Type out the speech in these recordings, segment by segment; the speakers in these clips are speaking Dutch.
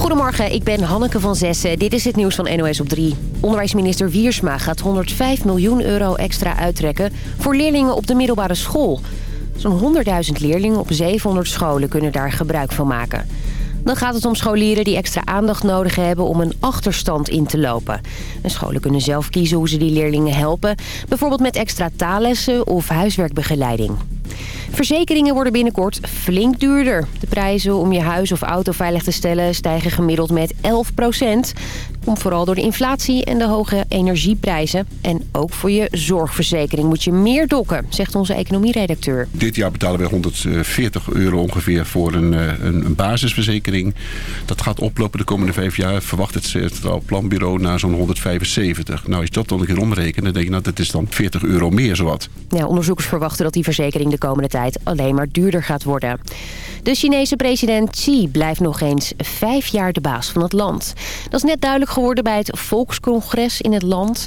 Goedemorgen, ik ben Hanneke van Zessen. Dit is het nieuws van NOS op 3. Onderwijsminister Wiersma gaat 105 miljoen euro extra uittrekken... voor leerlingen op de middelbare school. Zo'n 100.000 leerlingen op 700 scholen kunnen daar gebruik van maken. Dan gaat het om scholieren die extra aandacht nodig hebben om een achterstand in te lopen. En scholen kunnen zelf kiezen hoe ze die leerlingen helpen. Bijvoorbeeld met extra taallessen of huiswerkbegeleiding. Verzekeringen worden binnenkort flink duurder. De prijzen om je huis of auto veilig te stellen stijgen gemiddeld met 11 procent. Komt vooral door de inflatie en de hoge energieprijzen. En ook voor je zorgverzekering moet je meer dokken, zegt onze economieredacteur. Dit jaar betalen we 140 euro ongeveer voor een, eh, een, een basisverzekering. Dat gaat oplopen de komende vijf jaar. Verwacht het Centraal Planbureau naar zo'n 175. Nou, als je dat dan een keer omrekenen, dan denk je nou, dat is dan 40 euro meer zowat. Ja, onderzoekers verwachten dat die verzekering de komende tijd alleen maar duurder gaat worden. De Chinese president Xi blijft nog eens vijf jaar de baas van het land. Dat is net duidelijk geworden bij het volkscongres in het land.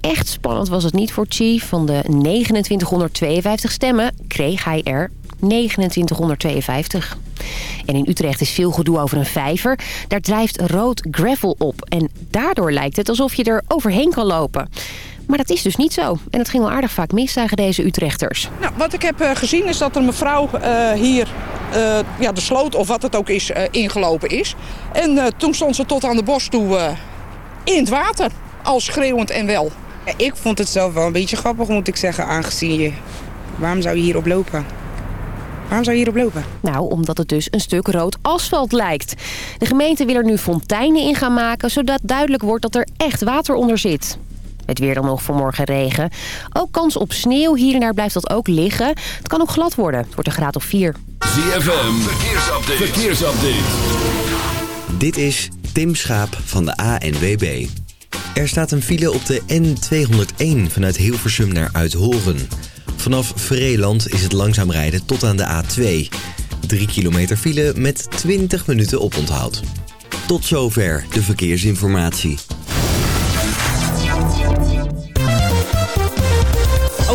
Echt spannend was het niet voor Xi. Van de 2952 stemmen kreeg hij er 2952. En in Utrecht is veel gedoe over een vijver. Daar drijft rood gravel op. En daardoor lijkt het alsof je er overheen kan lopen. Maar dat is dus niet zo. En het ging wel aardig vaak mis, zagen deze Utrechters. Nou, wat ik heb uh, gezien is dat er een mevrouw uh, hier uh, ja, de sloot of wat het ook is ingelopen is. En toen stond ze tot aan de borst toe in het water. Al schreeuwend en wel. Ja, ik vond het zelf wel een beetje grappig moet ik zeggen aangezien je... Waarom zou je hierop lopen? Waarom zou je hierop lopen? Nou, omdat het dus een stuk rood asfalt lijkt. De gemeente wil er nu fonteinen in gaan maken... zodat duidelijk wordt dat er echt water onder zit. Het weer dan nog vanmorgen regen. Ook kans op sneeuw. Hier en daar blijft dat ook liggen. Het kan ook glad worden. Het wordt een graad of 4. ZFM, verkeersupdate. verkeersupdate. Dit is Tim Schaap van de ANWB. Er staat een file op de N201 vanuit Hilversum naar Uithoren. Vanaf Vreeland is het langzaam rijden tot aan de A2. 3 kilometer file met 20 minuten oponthoud. Tot zover de verkeersinformatie.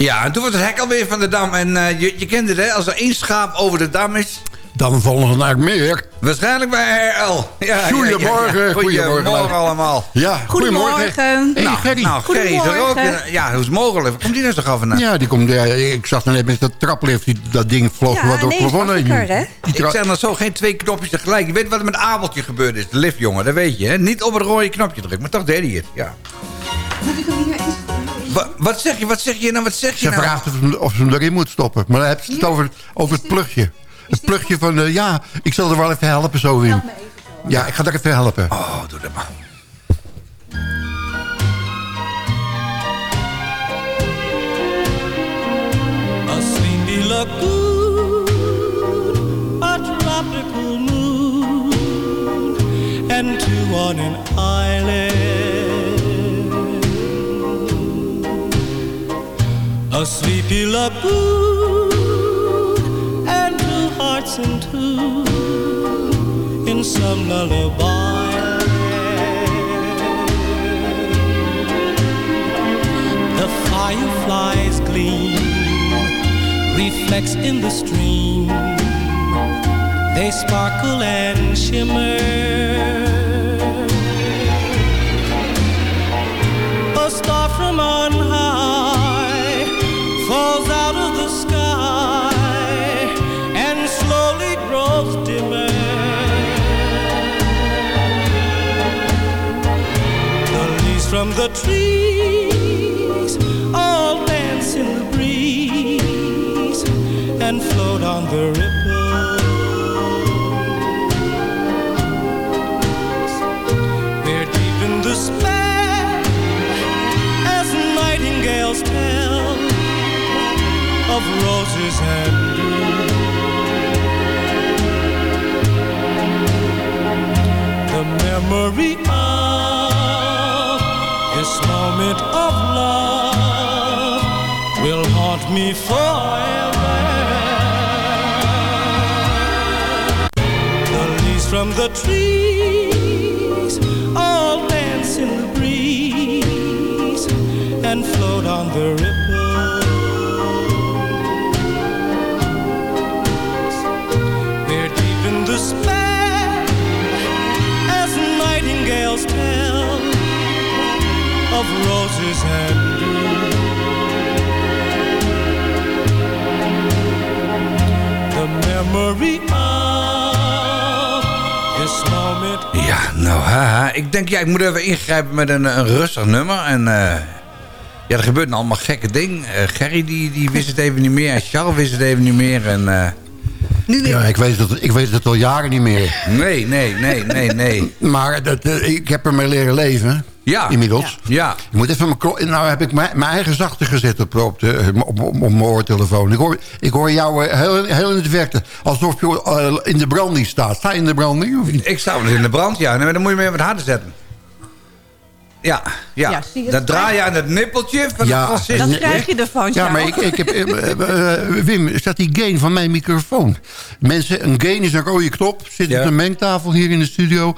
Ja, en toen was het hek alweer van de dam. En uh, je, je kent het, hè? Als er één schaap over de dam is... Dan volgen er meer. Waarschijnlijk bij RL. Ja, goedemorgen. Ja, ja, goedemorgen. Goedemorgen allemaal. Ja, goedemorgen. goedemorgen. Nou, Gerry. Nou, Gerry is er ook. Ja, hoe is het mogelijk? Komt die nou toch af en Ja, die komt, ja, ik zag dan net met dat traplift, die, dat ding vloog wat door het plafond heen. Ik zeg dan zo, geen twee knopjes tegelijk. Je weet wat er met Abeltje gebeurd is. De lift, jongen, dat weet je. Hè? Niet op het rode knopje drukken, maar toch deed hij het. Ja. Moet ik hem hier eens... Wat, zeg je, wat zeg je nou, wat zeg je Ze nou? vraagt of, of ze hem erin moet stoppen. Maar dan heb je het over, over het plugje. Het plugje van, uh, ja, ik zal er wel even helpen zo in. Ja, ik ga er even helpen. Oh, doe dat maar. A sleepy lagoon, a tropical moon, and two on an island. A sleepy lagoon and two hearts in two in some lullaby. The fireflies gleam, reflects in the stream. They sparkle and shimmer. A star from on from the trees all dance in the breeze and float on the ripples. We're deep in the spell of roses and dew. The memory of this moment of love will haunt me forever. The leaves from the trees all dance in the breeze and float on the ripples. Of roses and dew. The memory of this moment. Ja, nou, haha. Ik denk, ja, ik moet even ingrijpen met een, een rustig nummer. En eh, ja, er gebeurt allemaal gekke dingen. Eh, Gerry, die, die wist het even niet meer. En Charles wist het even niet meer. En, eh, Ja, ik weet, het, ik weet het al jaren niet meer. nee, nee, nee, nee, nee. Maar dat, ik heb ermee leren leven. Ja. Inmiddels. Ja. Ik moet even mijn, nou heb ik mijn, mijn eigen zachte gezet op, op, de, op, op, op mijn oortelefoon. Ik hoor, ik hoor jou eh, heel, heel in het verte. Alsof je eh, in de branding staat. Sta je in de branding of niet? Ik sta wel in de brand, ja. Nee, maar dan moet je me wat harder zetten. Ja, ja. Ja, zie je, dan dat draai je aan het nippeltje van de transistor. Dat krijg je ervan, Ja, maar ik, ik heb... eh, eh, eh, Wim, staat die gain van mijn microfoon? Mensen, een gain is een rode knop. Zit Ja. op een mengtafel hier in de studio.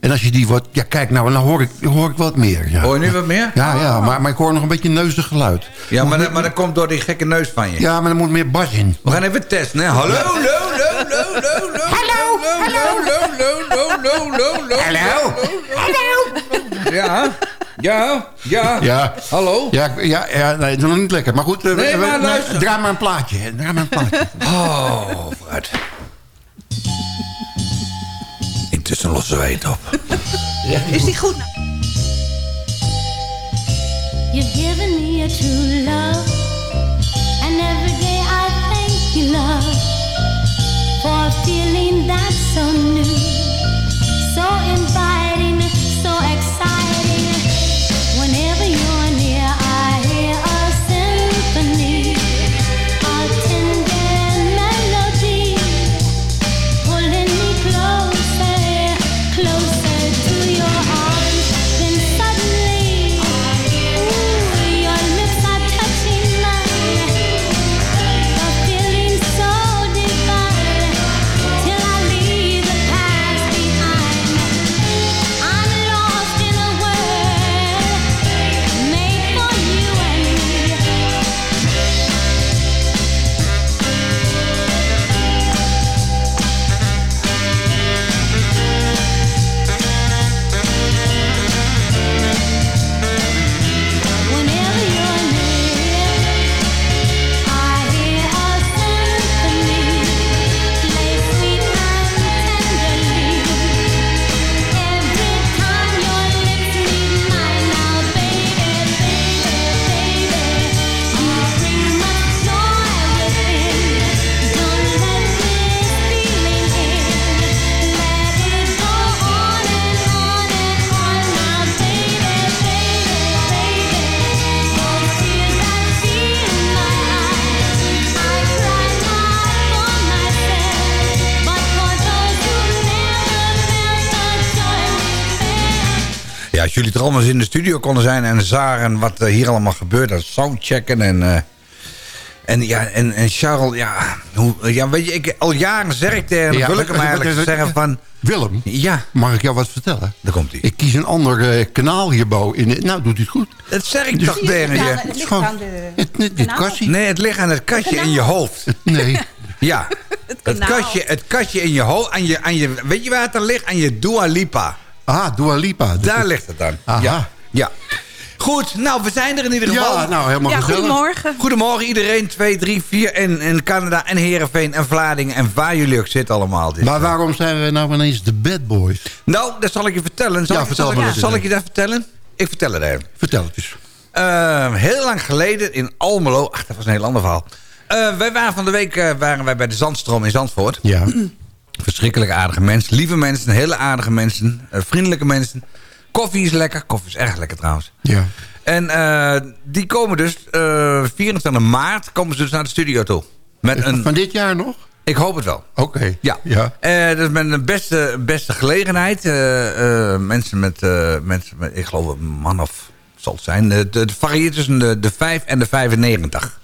En als je die wat... Ja, kijk nou, dan hoor ik, hoor ik wat meer. Ja. Hoor je nu wat meer? Ja, ja maar, maar ik hoor nog een beetje neuzig geluid. Ja, maar, dat, maar dat komt door die gekke neus van je. Ja, maar er moet meer bas in. We gaan even testen, hè. Hallo, hallo, hallo, hallo, hallo. Hallo, hallo, hallo, hallo, hallo. Hallo? Hallo. Ja, ja, ja. Ja. Hallo? Ja, ja, ja nee, dat is nog niet lekker. Maar goed, eh, Nee, we- maar luister. draai maar een plaatje. Draai maar een plaatje. Oh, vooruit. Intussen lossen wij het op. Is die goed? You've given me a true love, and every day I thank you, love, for a feeling that's so new, so inviting, jullie er allemaal eens in de studio konden zijn en zagen wat er hier allemaal gebeurt. Dat soundchecken en... eh, en ja, en, en Charles, ja, hoe, ja, weet je, ik, al jaren zeg ik tegen hem, Ja, wil ik hem eigenlijk wat- zeggen van... Willem, Ja, mag ik jou wat vertellen? daar komt hij. Ik kies een ander eh, kanaal hierbouw. In, nou, doet hij het goed. Dat zeg ik Dus- toch tegen je. Het Het is ligt gewoon- aan de... Het, dit kastje. Nee, het ligt aan het katje in je hoofd. Nee. Ja, het, kanaal. katje, het katje in je hoofd. Aan je, aan je, weet je waar het dan ligt? Aan je Dua Lipa. Ah, Dua Lipa. Daar ligt het dan. Aha. Ja, ja. Goed, nou, we zijn er in ieder geval. Ja, nou, helemaal Ja, gezellig. goedemorgen. Goedemorgen iedereen, 2, 3, 4 en, en Canada en Heerenveen en Vlaardingen en waar jullie ook zitten allemaal. Dus, Maar waarom zijn we nou ineens de bad boys? Nou, dat zal ik je vertellen. Zal, Ja, ik, vertel zal, ik, eens. zal ik je dat vertellen? Ik vertel het even. Vertel het eens. Eh, heel lang geleden in Almelo. Ach, dat was een heel ander verhaal. Eh, wij waren van de week eh, waren wij bij de Zandstroom in Zandvoort. Ja. Verschrikkelijk aardige mensen. Lieve mensen, hele aardige mensen. eh, vriendelijke mensen. Koffie is lekker. Koffie is erg lekker trouwens. Ja. En eh, die komen dus eh 24 maart komen ze dus naar de studio toe. Met een, Van dit jaar nog? ik hoop het wel. Oké. Ja. Ja. Dat is met een beste, beste gelegenheid. Mensen, met, mensen met, ik geloof een man of zal het zijn. Het het varieert tussen de, de 5 en de 95.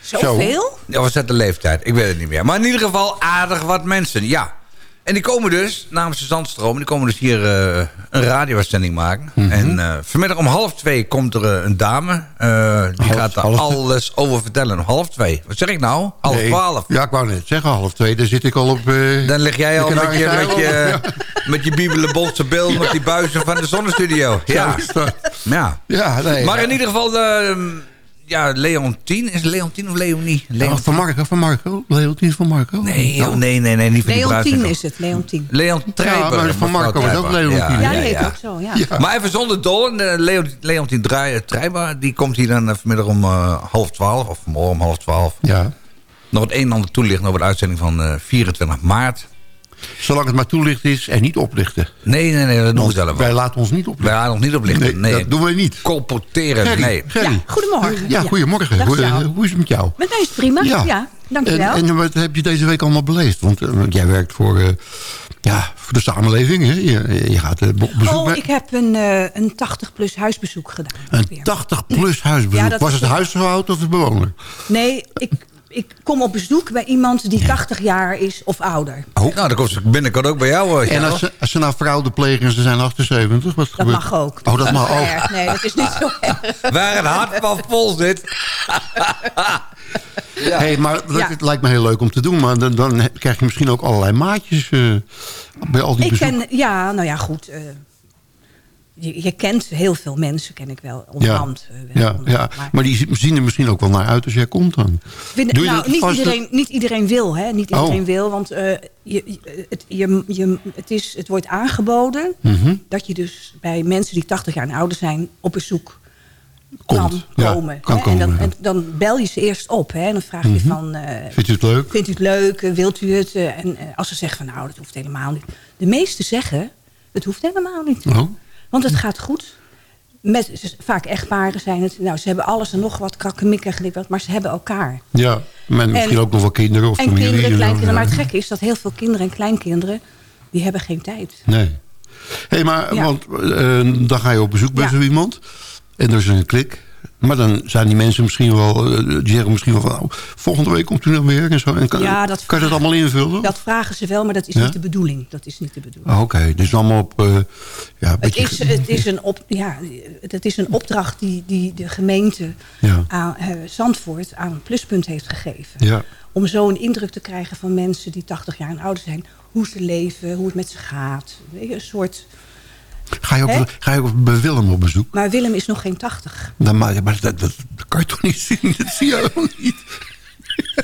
Zoveel? Ja, was dat de leeftijd? Ik weet het niet meer. Maar in ieder geval aardig wat mensen, ja. En die komen dus, namens de Zandstroom... die komen dus hier eh, een radiozending maken. Mhm. En eh, vanmiddag om half twee komt er eh, een dame. die Half- gaat daar half- alles over vertellen. Om half twee. Wat zeg ik nou? Half Nee. twaalf. Ja, ik wou net zeggen, half twee, daar zit ik al op... Dan lig jij al met je, met je, met je biebelenbolse beeld... met die buizen van de zonnestudio. Ja. Ja. Ja, nee. Maar in ieder geval... ja, Leontien. Is het Leontien of Leonie? Ja, Leontien. van Marco, van Marco. Leontien van Marco. Nee, Ja. nee, nee, nee, niet van die Leontien is het, Leontien. Leon Treiber. Ja, maar van Marco is ook. Leontien. Ja, die heet ook zo, ja. Ja. Maar even zonder dol. eh, Leo, Leontien Draai- Treiber, die komt hier dan eh, vanmiddag om eh, half twaalf. Of morgen om half twaalf. Ja. Nog het een en ander toelichten over de uitzending van eh 24 maart. Zolang het maar toelichten is en niet oplichten. Nee, nee, nee, dat doen we zelf wij laten ons niet Wij oplichten. gaan nog niet oplichten. Nee, Nee, dat doen wij niet. Colporteren, nee. Ja, goedemorgen. Ja, goedemorgen. Dag Hoe, is het met jou? Met mij is het prima. Ja, dankjewel. En, en wat heb je deze week allemaal beleefd? Want eh, jij werkt voor, eh, ja, voor de samenleving. Hè? Je, je gaat eh, op bezoek oh, bij- ik heb een, eh, een 80-plus huisbezoek gedaan. Een 80-plus huisbezoek. Ja, Was het huisvrouw of de bewoner? Nee, ik, ik kom op bezoek bij iemand die 80 jaar is of ouder. Oh. Nou, dan komt ze binnenkort ook bij jou. eh, En als ze, als ze nou fraude plegen en ze zijn 78, wat Dat gebeurt? mag ook. Oh, dat mag Zo ook. erg. Nee, dat is niet zo erg. Waar het hart van vol zit. Hey, maar dat, Ja. het lijkt me heel leuk om te doen. Maar dan, dan krijg je misschien ook allerlei maatjes eh, bij al die Ik ken, ja, nou ja, goed. Eh, je, je kent heel veel mensen, ken ik wel, onderhand. eh, wel ja, ja, Maar maar die zien er misschien ook wel naar uit als jij komt dan. vind- Doe je nou, niet, iedereen, niet iedereen wil, hè? Niet Oh. iedereen wil, want eh, je, je- het, je, je, het, is, het wordt aangeboden Mhm. dat je dus bij mensen die 80 jaar en ouder zijn op bezoek Komt, kan ja, komen. kan hè? komen, en, dan, ja. en dan bel je ze eerst op. Hè? En dan vraag je Mhm. van... eh, Vindt u het leuk? Vindt u het leuk? Eh, Wilt u het? Eh, En eh, als ze zeggen van nou, dat hoeft helemaal niet. De meesten zeggen, het hoeft helemaal niet. Oh. Want het gaat goed. Met, vaak echtparen zijn het. Nou, ze hebben alles en nog wat krakkemikkig, wat, maar ze hebben elkaar. Ja, en misschien ook nog wel kinderen of en familie. kinderen, en kleinkinderen. Maar het gekke is dat heel veel kinderen en kleinkinderen... die hebben geen tijd. Nee. hey, maar Ja. want, eh, dan ga je op bezoek bij Ja. zo iemand. En er is een klik. Maar dan zijn die mensen misschien wel... eh, die zeggen misschien wel van... Nou, volgende week komt u dan weer en zo. En kan, Ja, dat kan je dat allemaal invullen? Dat vragen ze wel, maar dat is Ja? niet de bedoeling. Dat is niet de bedoeling. Ah, Oké, dus allemaal op... eh, ja, Het beetje- is, het, is een op, ja, het is een opdracht die, die de gemeente Ja. aan eh, Zandvoort aan een pluspunt heeft gegeven. Ja. Om zo een indruk te krijgen van mensen die 80 jaar en ouder zijn. Hoe ze leven, hoe het met ze gaat. Een soort... Ga je, Hè? op, ga je op, bij Willem op bezoek? Maar Willem is nog geen 80. Dan, maar maar dat, dat, dat kan je toch niet zien? Dat zie je ook niet.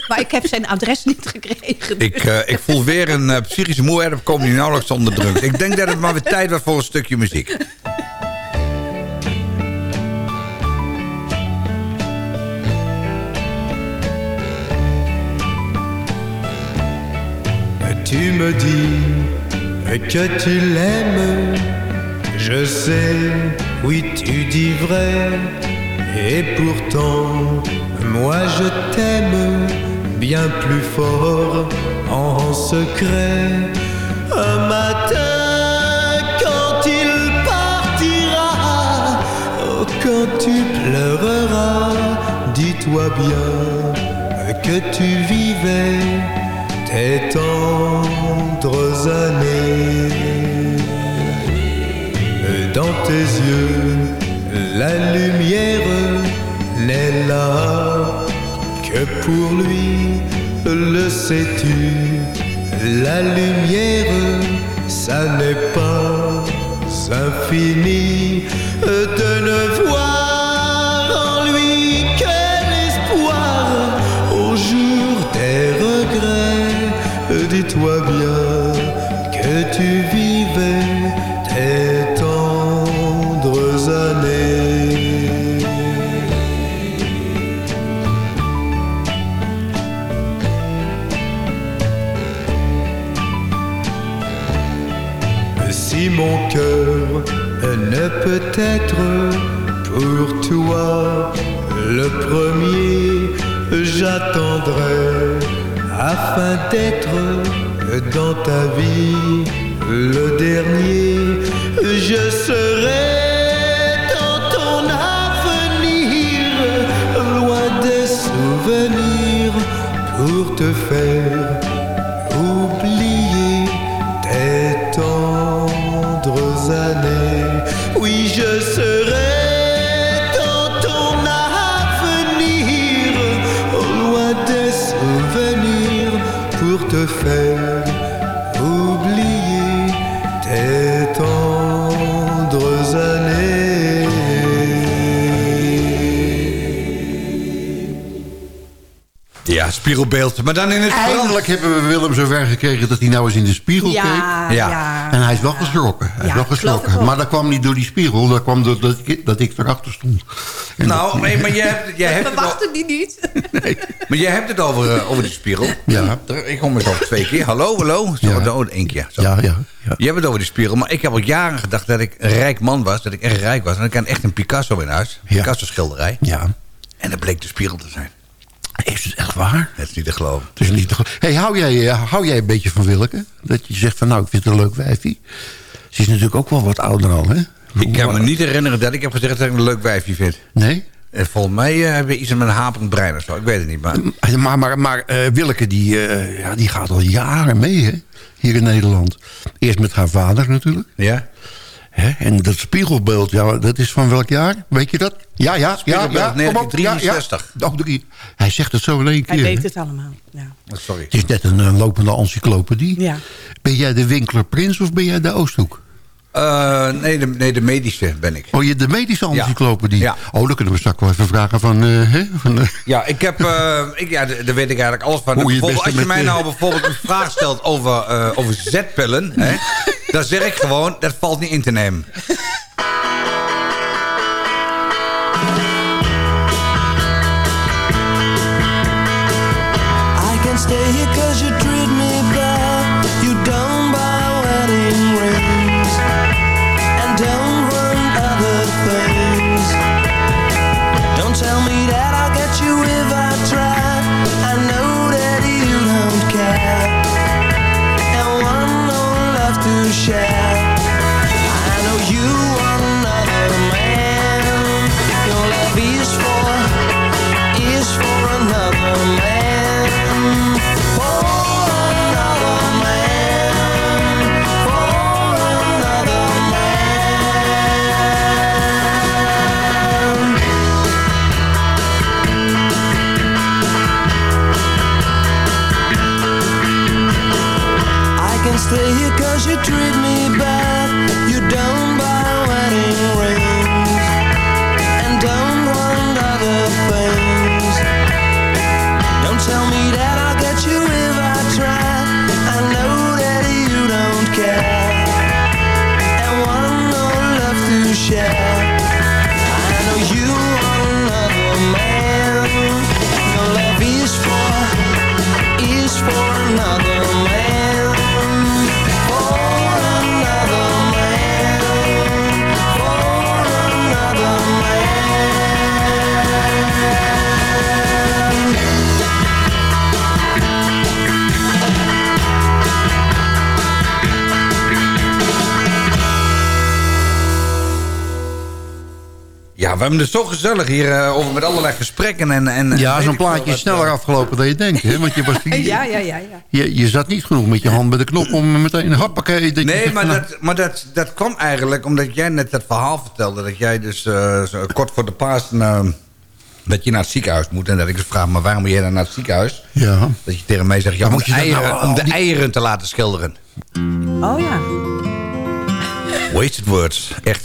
Maar ik heb zijn adres niet gekregen. Ik, eh, ik voel weer een eh, psychische moeheid opkomen die nauwelijks onder druk. Ik denk dat het maar weer tijd was voor een stukje muziek. Tu me dis que tu l'aimes, je sais, oui tu dis vrai, et pourtant moi je t'aime bien plus fort en secret. Un matin quand il partira, oh, quand tu pleureras, dis-toi bien que tu vivais tes tendres années. Tes yeux, la lumière n'est là que pour lui, le sais-tu? La lumière, ça n'est pas infini spiegelbeeld. Maar dan in het. Eindelijk hebben we Willem zover gekregen dat hij nou eens in de spiegel Ja, keek. ja. En hij is wel geschrokken. Hij is Ja, wel geschrokken. Maar dat kwam niet door die spiegel. Dat kwam doordat ik, dat ik erachter stond. En Nou, dat- nee, maar jij hebt, jij hebt, al- wachten die niet. maar jij hebt het over, eh, over die spiegel. Ja. Ik kom eens over twee keer. Hallo, hallo. Zo, Ja. oh, één keer. Zo. Ja, ja, ja. Je hebt het over die spiegel, maar ik heb al jaren gedacht dat ik een rijk man was. Dat ik echt rijk was. En ik had echt een Picasso in huis. Ja. Picasso schilderij. Ja. En dat bleek de spiegel te zijn. Waar? Het is niet te geloven. Het is niet te gel- hey, hou, jij, eh, hou jij een beetje van Willeke? Dat je zegt van nou, ik vind het een leuk wijfie. Ze is natuurlijk ook wel wat ouder al, hè? Ik kan me niet herinneren dat ik heb gezegd dat ik een leuk wijfje vind. Nee? En volgens mij eh, heb je iets met een haperend brein of zo. Ik weet het niet, maar... Maar, maar, maar eh, Willeke, die, eh, ja, die gaat al jaren mee, hè? Hier in Nederland. Eerst met haar vader natuurlijk. Ja? Hè? En dat spiegelbeeld, ja, dat is van welk jaar? Weet je dat? Ja, ja, ja. Spiegelbeeld ja, kom op. 1963. Ja, ja. Oh, drie. Hij zegt het zo in één keer. Hij weet het allemaal. Ja. Oh, sorry. Het is net een, lopende encyclopedie. Ja. Ben jij de Winkler Prins of ben jij de Oosthoek? Eh, nee, de, nee, de medische ben ik. Oh, je de medische encyclopedie? Ja. Oh, dan kunnen we straks wel even vragen van... eh, hè? van eh, Ja, ik heb, eh, ik, ja, daar weet ik eigenlijk alles van. Hoe je als je mij nou bijvoorbeeld een vraag stelt over, eh, over zetpillen, hè, dan zeg ik gewoon, dat valt niet in te nemen. We hebben het zo gezellig hier eh, over met allerlei gesprekken. En, en, ja, zo'n plaatje is sneller eh, afgelopen dan je denkt. Hè? Want je, was, Ja, ja, ja. ja. je, je zat niet genoeg met je hand bij de knop om meteen een hoppakee... dat Nee, zegt maar, dat, maar dat, dat kwam eigenlijk omdat jij net dat verhaal vertelde. Dat jij dus eh, zo kort voor de eh, dat je naar het ziekenhuis moet. En dat ik dus vraag, maar waarom moet jij dan naar het ziekenhuis? Ja. Dat je tegen mij zegt, ja, moet de je eieren, nou om de die- eieren te laten schilderen. Oh ja. Wasted words, echt.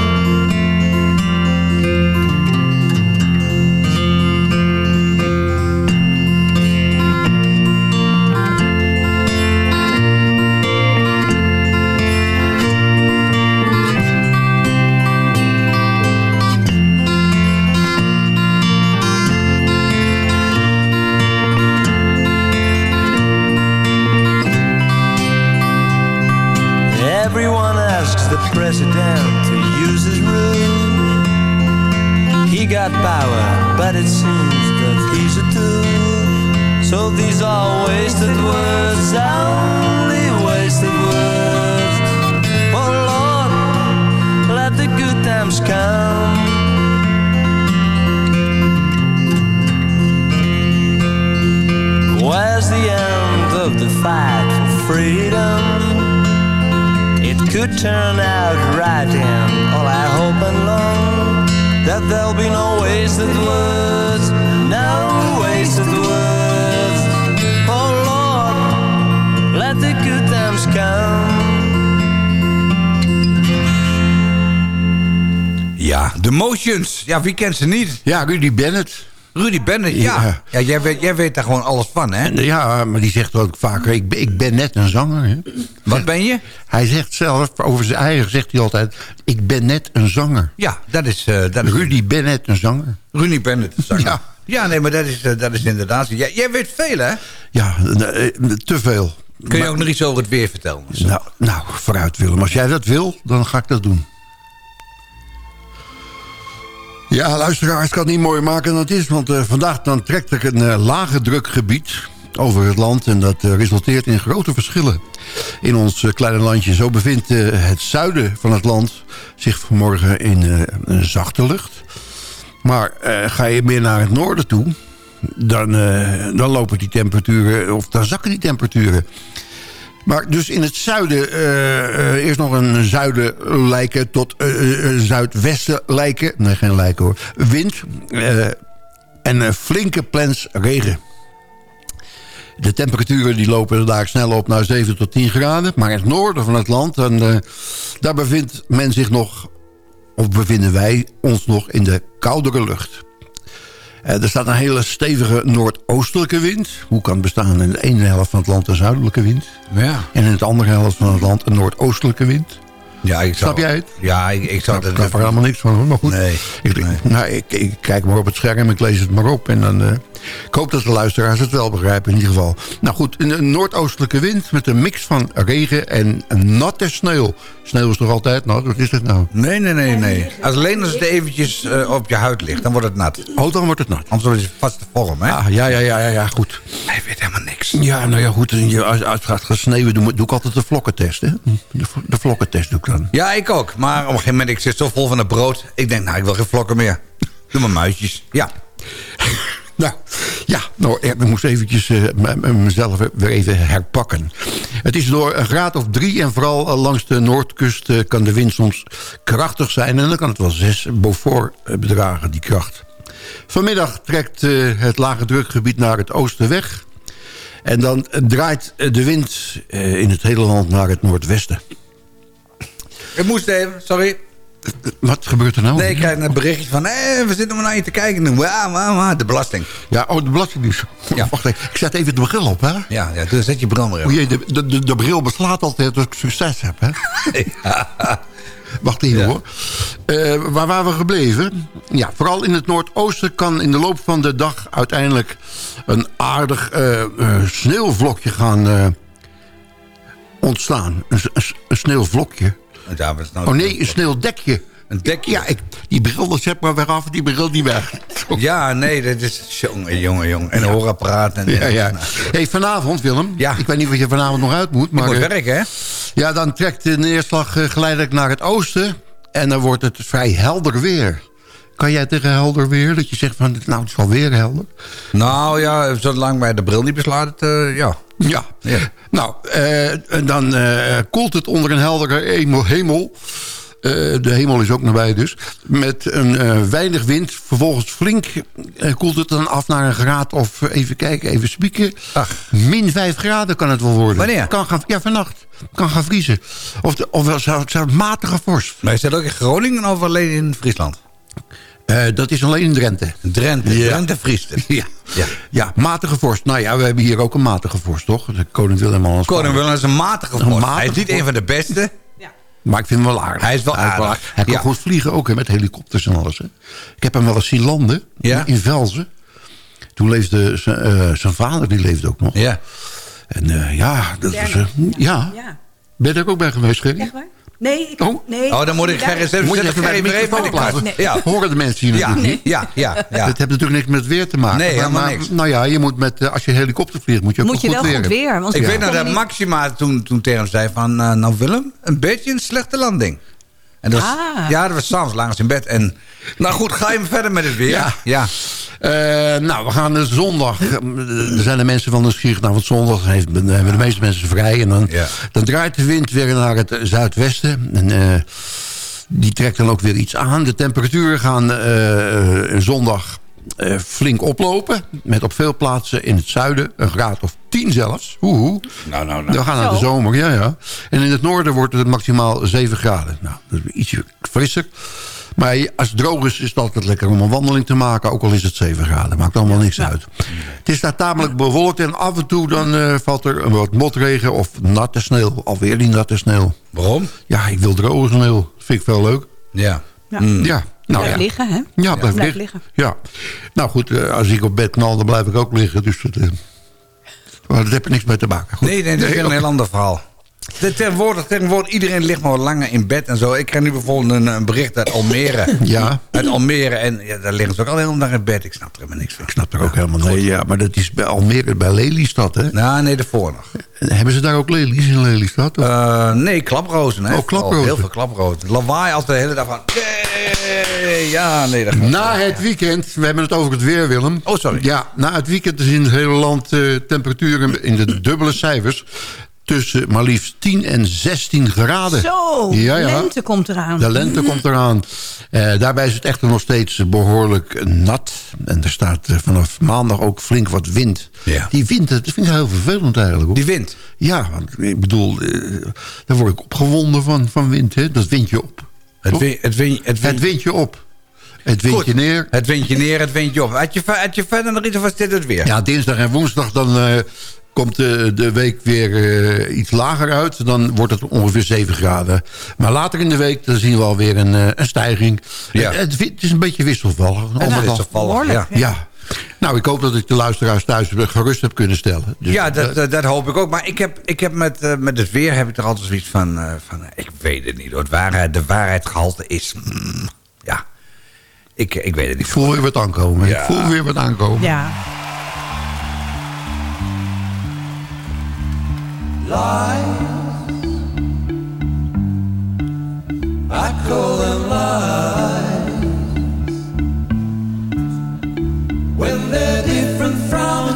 Ja, wie kent ze niet? Ja, Rudy Bennett. Rudy Bennett, ja. Ja. ja. jij, weet, jij weet daar gewoon alles van, hè? Ja, maar die zegt ook vaker, ik, ben- ik ben net een zanger. Hè. Wat ben je? Hij zegt zelf, over zijn eigen zegt hij altijd... ik ben net een zanger. Ja, dat is... eh, dat is Rudy Bennett een zanger. Rudy Bennett, zanger. Ja. Ja, nee, maar dat is, eh, dat is inderdaad... Jij, jij weet veel, hè? Ja, eh, te veel. Kun je ook nog iets over het weer vertellen? Nou, nou, vooruit Willem. Als jij dat wil, dan ga ik dat doen. Ja, luisteraars, kan het niet mooier maken dan het is. Want eh, vandaag dan trekt er een eh, lage drukgebied over het land. En dat eh, resulteert in grote verschillen in ons kleine landje. Zo bevindt het zuiden van het land zich vanmorgen in een zachte lucht. Maar ga je meer naar het noorden toe... Dan, dan lopen die temperaturen, of dan zakken die temperaturen. Maar dus in het zuiden eh, eh, eerst nog een zuiden lijken tot eh, eh, zuidwesten lijken. Nee, geen lijken hoor. Wind eh, en een flinke plens regen. De temperaturen die lopen inderdaad snel op naar 7 tot 10 graden. Maar in het noorden van het land, eh, daar bevindt men zich nog... of bevinden wij ons nog in de koudere lucht. Eh, er staat een hele stevige noordoostelijke wind. Hoe kan het bestaan in de ene helft van het land een zuidelijke wind? Ja. En in de andere helft van het land een noordoostelijke wind? Ja, ik zou, Snap jij het? Ja, ik, ik zou Ik snap er helemaal niks van, maar goed. Nee, Ik, Nou, ik, ik kijk maar op het scherm, ik lees het maar op. En dan, eh, ik hoop dat de luisteraars het wel begrijpen in ieder geval. Nou goed, een, noordoostelijke wind met een mix van regen en natte sneeuw. Sneeuw is toch altijd nat? Wat is het nou? Nee, nee, nee, nee. Als alleen als het eventjes eh, op je huid ligt, dan wordt het nat. Oh, dan wordt het nat. Anders is het vaste vorm, hè? Ah, ja, ja, ja, ja, ja, goed. Hij weet helemaal niks. Ja, nou ja, goed. Als, als het gaat sneeuwen, doe, doe ik altijd de vlokkentest. Hè? De, de vlokkentest doe ik dan. Ja, ik ook. Maar op een gegeven moment, ik zit zo vol van het brood. Ik denk, nou, ik wil geen vlokken meer. Doe maar muisjes. Ja. Nou, ja, nou, ik moest eventjes eh, mezelf weer even herpakken. Het is door een graad of drie en vooral eh, langs de noordkust eh, kan de wind soms krachtig zijn. En dan kan het wel zes Beaufort bedragen, die kracht. Vanmiddag trekt het lage drukgebied naar het oosten weg. En dan draait de wind in het hele land naar het noordwesten. Ik moest even, sorry. Wat gebeurt er nou? Nee, ik krijg een berichtje van... Eh, we zitten maar naar je te kijken. Ja, maar, maar, de belasting. Ja, oh, de belastingdienst. Ja. Wacht even, ik zet even de bril op, hè? Ja, ja dan zet je bril maar jee, de, de, de, de bril beslaat altijd dat ik succes heb, hè? Wacht even Ja. hoor. Eh, waar waren we gebleven? Ja, vooral in het noordoosten kan in de loop van de dag uiteindelijk een aardig eh, eh, sneeuwvlokje gaan ontstaan. Een, een sneeuwvlokje. Ja, wat nou Oh nee, een sneeuwdekje. Een dekje? Ja, ik, die bril, dat zet maar weer af, die bril die weg. Ja, nee, dat is... Jongen, jongen, jongen. En een hoorapparaat. En, Ja, ja. Nou, Hey, vanavond, Willem. Ja. Ik weet niet of je vanavond nog uit moet. je Maar, moet eh, werken, hè? Ja, dan trekt de neerslag eh, geleidelijk naar het oosten. En dan wordt het vrij helder weer. Kan jij tegen helder weer? Dat je zegt van, nou, het is wel weer helder. Nou ja, zolang wij de bril niet beslaat, eh, ja. Ja. Nou, eh, dan eh, koelt het onder een heldere hemel. de hemel is ook nabij dus. Met een weinig wind. Vervolgens flink koelt het dan af naar een graad of even kijken, even spieken. Min 5 graden kan het wel worden. Wanneer? Kan gaan, ja, vannacht. Kan gaan vriezen. Of, de, of wel zou, zou het matige vorst. Maar is dat ook in Groningen of alleen in Friesland? Eh, dat is alleen in Drenthe. Drenthe, Ja. Drenthe vriest het. Ja. Ja. matige vorst. Nou ja, we hebben hier ook een matige vorst, toch? De koning Willem Koning Willem is een matige Een vorst. matige Hij is niet vorst. een van de beste. Maar ik vind hem wel aardig. Hij is wel aardig. Hij kan Ja. goed vliegen ook, hè, met helikopters en alles. Hè. Ik heb hem wel eens zien landen Ja. in Velzen. Toen leefde zijn eh, zijn vader, die leefde ook nog. Ja. En eh, ja, dat was... ja. Ja. Ben je er ook bij geweest, Gerry? Echt waar? Nee, ik... Oh. nee. Oh, dan moet ik Ja. Gerrit even Moet je zetten. even bij de microfoon. Ja. Horen de mensen hier Ja, natuurlijk niet? ja, ja, ja. Dat heeft natuurlijk niks met weer te maken. Nee, maar, helemaal maar, niks. Nou ja, je moet met, eh, als je helikopter vliegt, moet je ook Moet je goed wel goed leren. weer. Want Ik we weet nog konden dat niet- Maxima toen, toen tegen hem zei van... eh, nou Willem, een beetje een slechte landing. En dat was, Ah. Ja, dat was s'avonds ze in bed. En, nou goed, ga je verder met het weer? Ja. ja. Eh, nou, we gaan eh, zondag. eh, Er zijn de mensen van de nieuwsgierig. Nou, want zondag heeft, hebben de meeste mensen vrij. En dan, Ja. dan draait de wind weer naar het zuidwesten. En eh, die trekt dan ook weer iets aan. De temperaturen gaan zondag eh, flink oplopen. Met op veel plaatsen in het zuiden een graad of 10 zelfs. Oeh. Nou, nou, nou. We gaan naar de Zo. zomer, ja, ja. En in het noorden wordt het maximaal 7 graden. Nou, dat is ietsje frisser. Maar als het droog is, is het altijd lekker om een wandeling te maken. Ook al is het 7 graden. Maakt allemaal niks uit. Het is daar tamelijk bewolkt. En af en toe dan eh, valt er een wat motregen of natte sneeuw. Alweer die natte sneeuw. Waarom? Ja, ik wil droge sneeuw. Dat vind ik wel leuk. Ja. Ja. Mm. Ja, nou Blijf ja. liggen, hè? Ja, blijf, Blijf liggen. Ja. Nou goed, eh, als ik op bed knal, dan blijf ik ook liggen. Dus dat, eh, maar dat heeft er niks mee te maken. Goed. Nee, nee, dat is een heel ander verhaal. De- Tegenwoordig, tegenwoordig, iedereen ligt maar langer in bed en zo. Ik krijg nu bijvoorbeeld een, een bericht uit Almere. Ja. Uit Almere. En ja, daar liggen ze ook al heel dag in bed. Ik snap er helemaal niks van. Ik snap er ook helemaal nee, ja, maar dat is bij Almere, bij Lelystad, hè? Nou, nee, daarvoor nog. Hebben ze daar ook lelies in Lelystad? Eh, nee, klaprozen. Hè. Oh, klaprozen. Heel veel klaprozen. Lawaai altijd de hele dag van... Ja, nee, dat Na het weekend, we hebben het over het weer, Willem. Oh, sorry. Ja, na het weekend is in het hele land eh, temperaturen in de dubbele cijfers. Tussen maar liefst 10 en 16 graden. Zo, Ja, ja. lente komt eraan. De lente komt eraan. Eh, daarbij is het echter nog steeds behoorlijk nat. En er staat eh, vanaf maandag ook flink wat wind. Ja. Die wind, dat vind ik heel vervelend eigenlijk. hoor. Die wind. Ja, want ik bedoel, eh, daar word ik opgewonden van, van wind. Hè? Dat windje op. Het, Toch? wi- het, win- het, win- Het windje op. Het windje Goed. neer. Het windje neer, het windje op. Had je, had je verder nog iets of was dit het weer? Ja, dinsdag en woensdag dan eh, komt de, de week weer eh, iets lager uit. Dan wordt het ongeveer 7 graden. Maar later in de week dan zien we alweer een, eh, een stijging. Ja. Het, het, het is een beetje wisselvallig. Allemaal toevallig, Behoorlijk, ja. Ja. Nou, ik hoop dat ik de luisteraars thuis gerust heb kunnen stellen. Dus, ja, dat, eh, dat, dat hoop ik ook. Maar ik heb, ik heb met, eh, met het weer heb ik er altijd zoiets van... eh, van eh, ik weet het niet hoor. Het waarheid, de waarheidsgehalte is... mm, ja, ik, ik weet het niet. ik voel weer wat aankomen. Ja. Ik voel weer wat aankomen. Ja.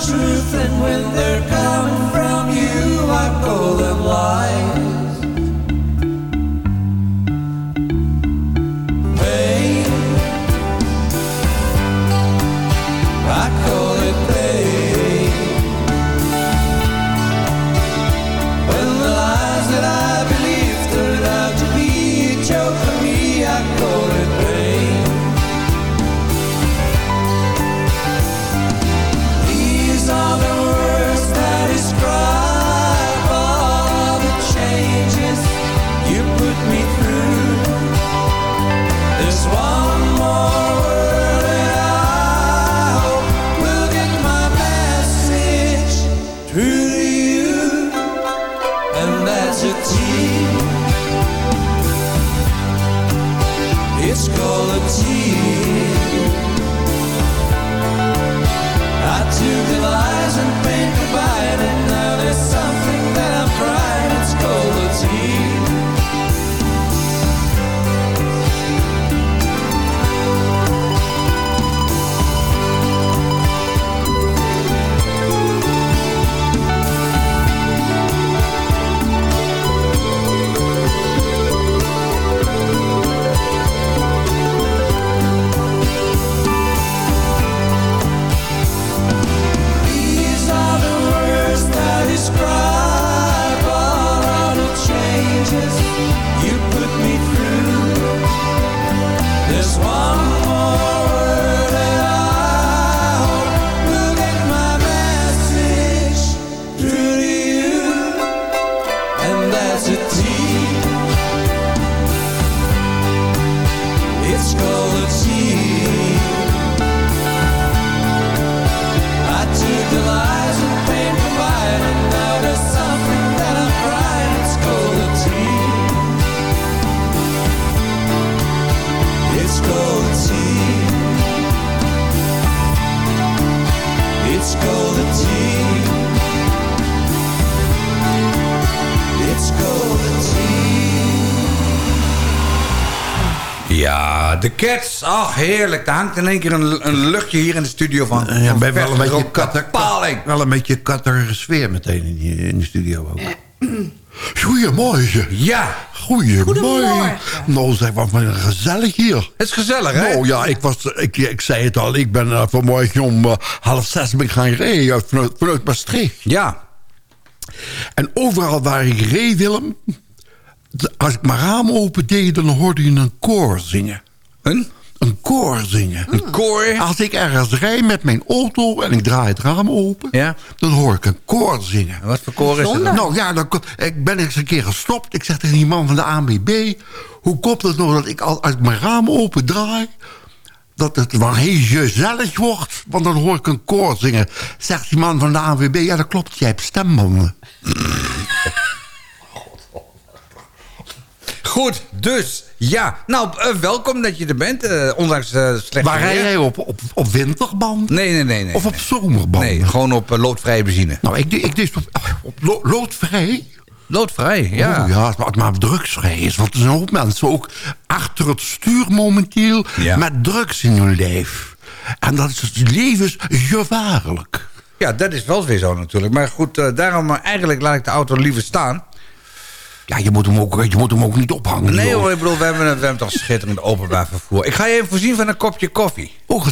Truth And when they're coming from you I call them lies heerlijk. Er hangt in één keer een, een luchtje hier in de studio van. Ja, van ben wel een beetje katter, paling. wel een beetje katterige sfeer meteen in, die, in de studio ook. Goedemorgen. Ja. Goedemorgen. Goedemorgen. Nou, zeg wat gezellig hier. Het is gezellig, hè? Nou ja, ik, was, ik, ik zei het al, ik ben eh, vanmorgen om eh, half zes ben gaan rijden uit- vanuit, vanuit Maastricht. Ja. En overal waar ik reed, Willem, als ik mijn raam open deed, dan hoorde je een koor zingen. Een? Een koor zingen. Een koor? Als ik ergens rijd met mijn auto en ik draai het raam open, Ja. dan hoor ik een koor zingen. En wat voor koor is? Bijzonder. Nou ja, dan, ik ben eens een keer gestopt. Ik zeg tegen die man van de ANWB... hoe komt het nou dat ik al- als ik mijn raam open draai... dat het wel heel gezellig wordt? Want dan hoor ik een koor zingen. Zegt die man van de ANWB... ja, dat klopt, jij hebt stembanden. Goed, dus ja. Nou, eh, welkom dat je er bent, eh, ondanks eh slechte Waar rij jij op? Op, op winterband? Nee, nee, nee. nee Of op zomerband? Nee, gewoon op loodvrije benzine. Nou, ik, ik dus op, op lo- loodvrij... Loodvrij, ja. Oh, ja, maar, maar drugsvrij is. Want er zijn ook mensen ook achter het stuur momenteel... Ja. met drugs in hun lijf. En dat is levensgevaarlijk. Ja, dat is wel weer zo natuurlijk. Maar goed, daarom eigenlijk laat ik de auto liever staan. Ja, je moet hem ook, je moet hem ook niet ophangen. Nee joh. hoor, ik bedoel, we hebben, we hebben toch schitterend openbaar vervoer. Ik ga je even voorzien van een kopje koffie. Oh,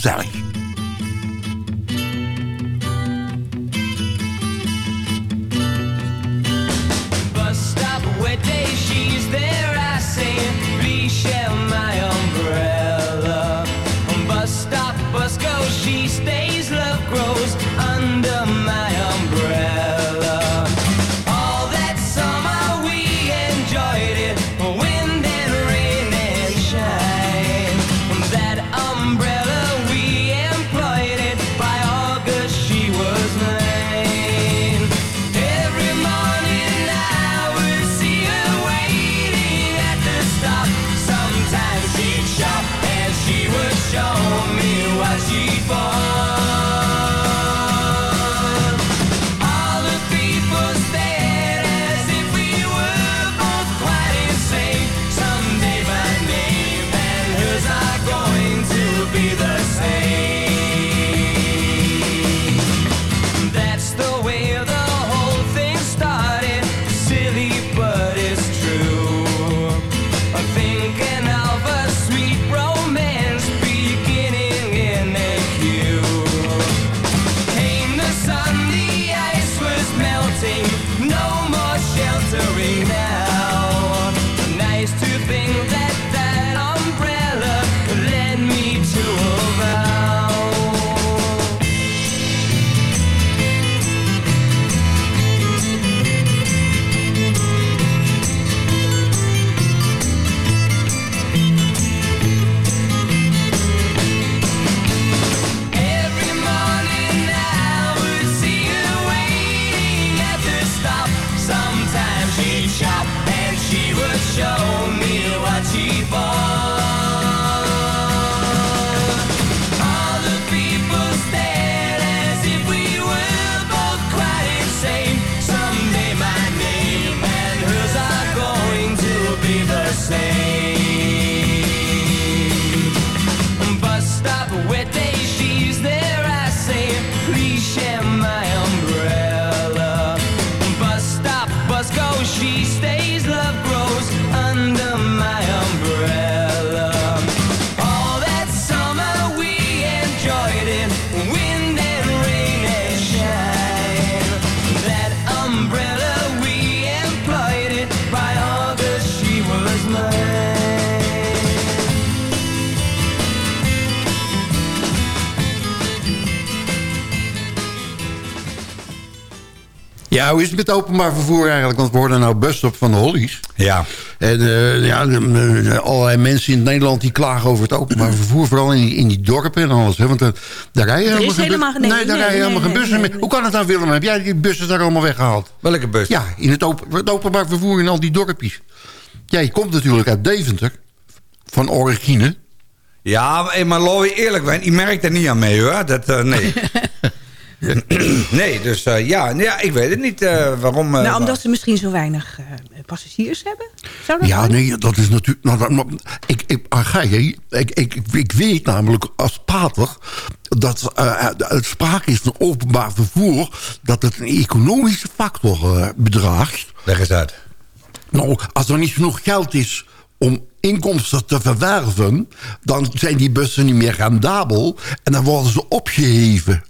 Ja, hoe is het met openbaar vervoer eigenlijk? Want we worden nou busstop van de Hollies. Ja. En eh, ja, allerlei mensen in Nederland die klagen over het openbaar vervoer. Vooral in die, in die dorpen en alles. Hè? Want eh, daar rijden Er is helemaal geen helemaal bus- geen- Nee, daar nee, rijden nee, helemaal geen bussen meer. Hoe kan het nou, Willem? Heb jij die bussen daar allemaal weggehaald? Welke bus? Ja, in het, open, het openbaar vervoer in al die dorpjes. Jij komt natuurlijk uit Deventer. Van origine. Ja, maar, maar Loy, eerlijk, wij, je merkt er niet aan mee hoor. Dat, eh, nee. nee, dus eh, ja, ja, ik weet het niet eh, waarom... eh, nou, omdat ze misschien zo weinig eh, passagiers hebben? Zou dat Ja, zijn? nee, dat is natuurlijk... Nou, ik, ik, Argij, ik, ik, ik weet namelijk als pater... dat eh, het sprake is van openbaar vervoer... dat het een economische factor eh, bedraagt. Leg eens uit. Nou, als er niet genoeg geld is om inkomsten te verwerven... dan zijn die bussen niet meer rendabel en dan worden ze opgeheven.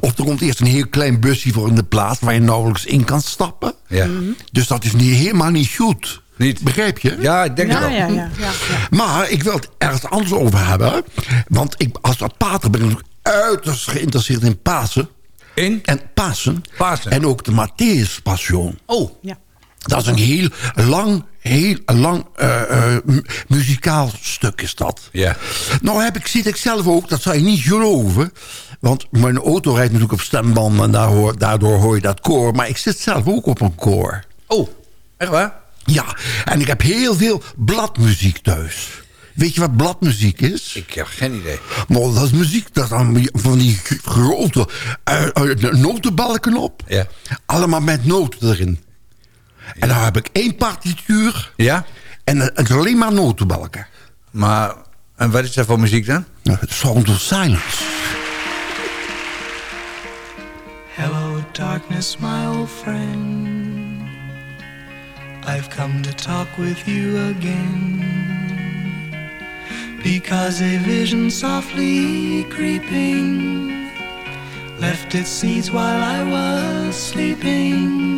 Of er komt eerst een heel klein busje voor in de plaats... waar je nauwelijks in kan stappen. Ja. Dus dat is niet, helemaal niet goed. Niet. Begrijp je? Ja, ik denk ja, het wel. ja, ja, ja, ja. Maar ik wil het ergens anders over hebben. Want ik, als dat pater ben ik uiterst geïnteresseerd in Pasen. In? En Pasen. Pasen. En ook de Matthäus Passion. Oh. Ja. Dat is een heel lang, heel lang eh, eh, mu- muzikaal stuk is dat. Ja. Nou heb ik, zit ik zelf ook, dat zou je niet geloven. Want mijn auto rijdt natuurlijk op stembanden en daar hoor- daardoor hoor je dat koor. Maar ik zit zelf ook op een koor. Oh, echt waar? Ja, en ik heb heel veel bladmuziek thuis. Weet je wat bladmuziek is? Ik heb geen idee. Nou, dat is muziek dat van die grote notenbalken op. Ja. Allemaal met noten erin. En dan heb ik één partituur. Ja? En het is alleen maar notenbalken. Maar, en wat is dat voor muziek dan? Nou, Sound of Silence. Hello, darkness, my old friend. I've come to talk with you again. Because a vision softly creeping left its seeds while I was sleeping.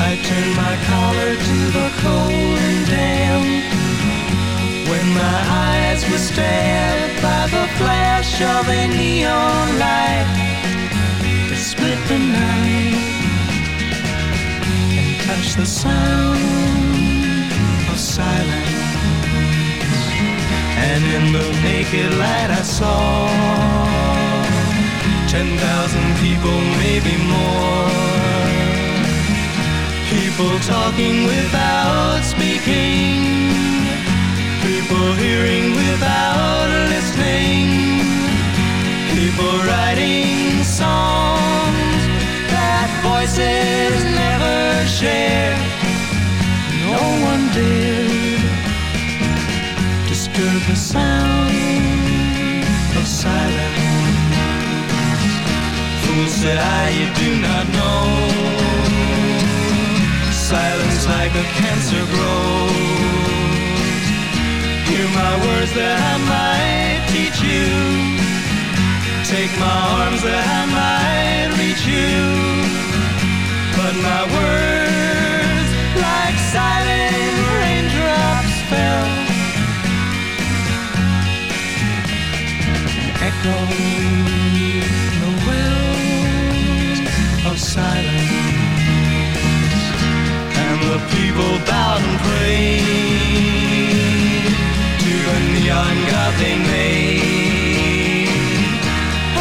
I turned my collar to the cold and damp. When my eyes were stabbed by the flash of a neon light that split the night and touched the sound of silence. And in the naked light I saw ten thousand people, maybe more. People talking without speaking. People hearing without listening. People writing songs that voices never share. No one dared disturb the sound of silence. Fool said I, you do not A cancer grows. Hear my words that I might teach you. Take my arms that I might reach you. But my words, like silent raindrops, fell. Echoing the wells of silence. People bowed and prayed to the neon god they made.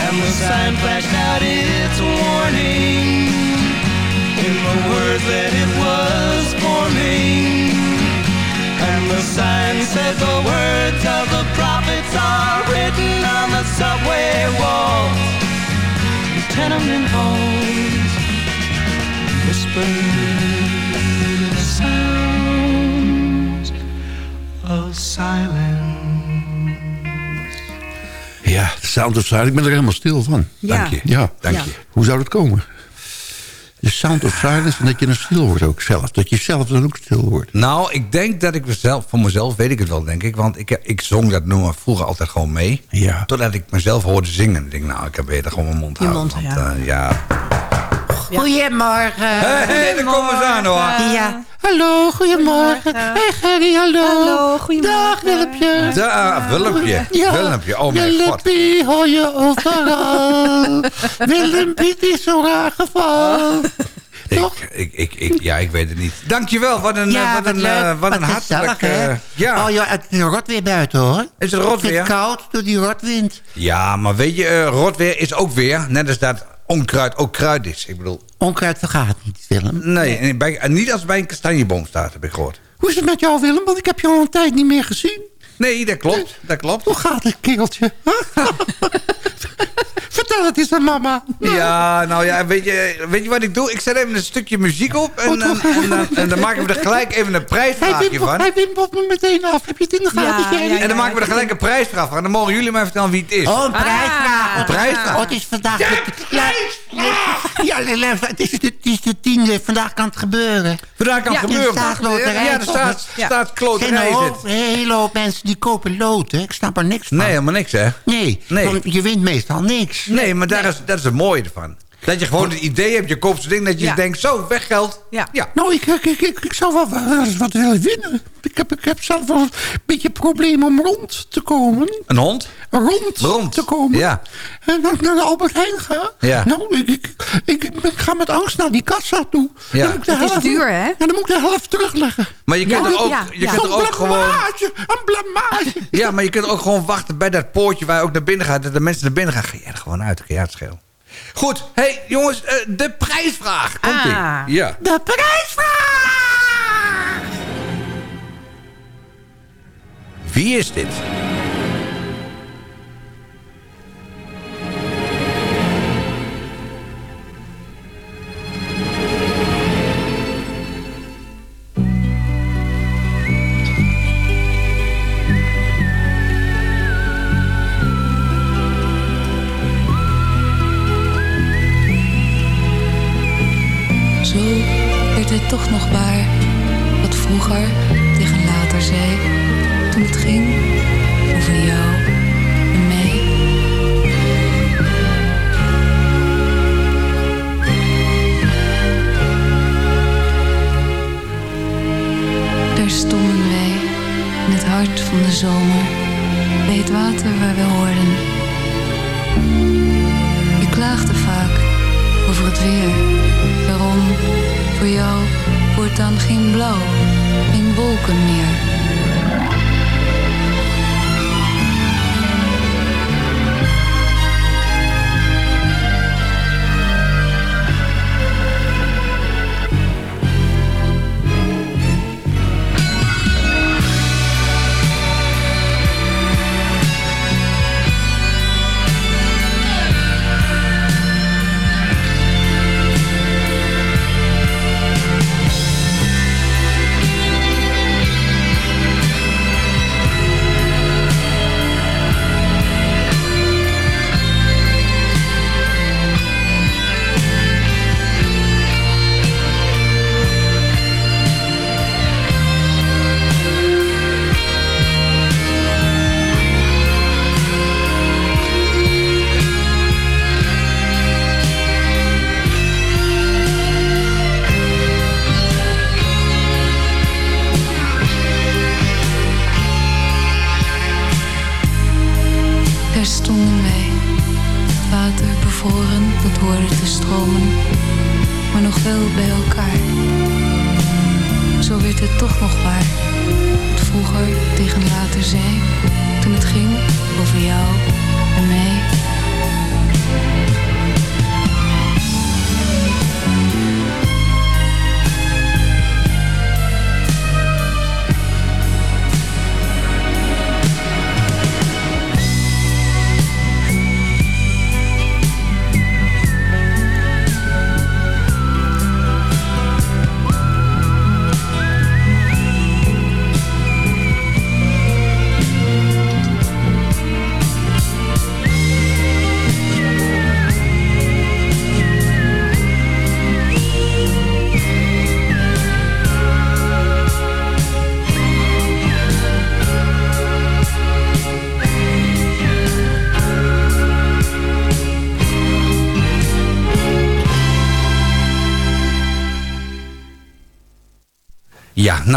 And the sign flashed out its warning in the words that it was forming. And the sign said the words of the prophets are written on the subway walls, tenement halls, whispered Sound of Silence. Ik ben er helemaal stil van. Ja. Dank je. Ja. Dank Ja. je. Hoe zou dat komen? The Sound of Silence en dat je dan stil wordt ook zelf. Dat je zelf dan ook stil wordt. Nou, ik denk dat ik mezelf, voor mezelf weet ik het wel, denk ik. Want ik, ik zong dat nummer vroeger altijd gewoon mee. Ja. Totdat ik mezelf hoorde zingen. Ik denk, nou, ik heb beter gewoon mijn mond Je houden. mond, want, ja. eh, ja. Goedemorgen. Hé, hey, daar komen ze aan hoor. Ja. Hallo, goedemorgen. Hey Gerry, hallo. Hallo, goedemorgen. Dag Willempje. Daar, Willempje. Ja. Willempje, oh mijn god. Willempie, hoor je overal. Willempie, is zo'n raar geval. Ik, ik, ik, ik, ja, ik weet het niet. Dankjewel, wat een, Ja, eh, wat een, eh, wat een hartelijk... eh, ja. Oh ja, het is rot weer buiten hoor. Is het rot Het is koud door die rotwind. ja, maar weet je, eh, rotweer is ook weer, net als dat onkruid ook kruid is. Ik bedoel, Onkruid vergaat niet, Willem. nee, en bij, niet als het bij een kastanjeboom staat, heb ik gehoord. Hoe is het met jou, Willem? Want ik heb je al een tijd niet meer gezien. Nee, dat klopt, dat klopt. Hoe gaat het, kereltje? Vertel het eens aan mama. Ja, nou ja, weet je, weet je wat ik doe? Ik zet even een stukje muziek op en, dan- en, dan, en dan maken we er gelijk even een prijsvraagje van. hij wimpelt me meteen af. Heb je het in de gaten, Ja, ja, En dan maken we er gelijk een prijsvraag van. Dan mogen jullie mij vertellen wie het is. Oh, een prijsvraag. Een prijsvraag. Oh, het is vandaag... de- Ja, ja, ja, het is, de, het is de tiende. Vandaag kan het gebeuren. Vandaag kan het Ja, gebeuren. er staat loterij. Ja, er staat, Ja. staat Er kloterij. een hele hoop mensen die kopen loten. Ik snap er niks van. Nee, helemaal niks, hè? Nee, Nee. want je wint meestal niks. Nee, maar daar is, dat is het mooie ervan. Dat je gewoon het idee hebt, je koopt zo'n ding... dat je Ja. denkt, zo, weg geld. Ja. ja. Nou, ik, ik, ik, ik, ik zou wel wat willen winnen. Ik heb, ik heb zelf wel een beetje probleem om rond te komen. Een hond? Rond, Rond, te komen. ja. En als ik naar de Albert Heijn ga... Ja. Nou, ik, ik, ik, ik ga met angst naar die kassa toe. Ja. Dan moet ik de Het is helft- duur, hè? Ja, dan moet ik de helft terugleggen. Maar je kunt Ja, er ook, ja, je ja. kunt er ook gewoon... blamage, een blamage. Ja, maar je kunt ook gewoon wachten bij dat poortje waar je ook naar binnen gaat. Dat de mensen naar binnen gaan. Ga jij er gewoon uit, kan jij het schelen. Goed, hey jongens, eh, de prijsvraag. Komt ie. Ah. Ja. De prijsvraag! Wie is dit? Zo werd het toch nog waar wat vroeger tegen later zei. Toen het ging over jou en mij. Daar stonden wij in het hart van de zomer, bij het water waar we hoorden. Je klaagde vaak over het weer. Waarom voor jou wordt dan geen blauw, geen wolken meer.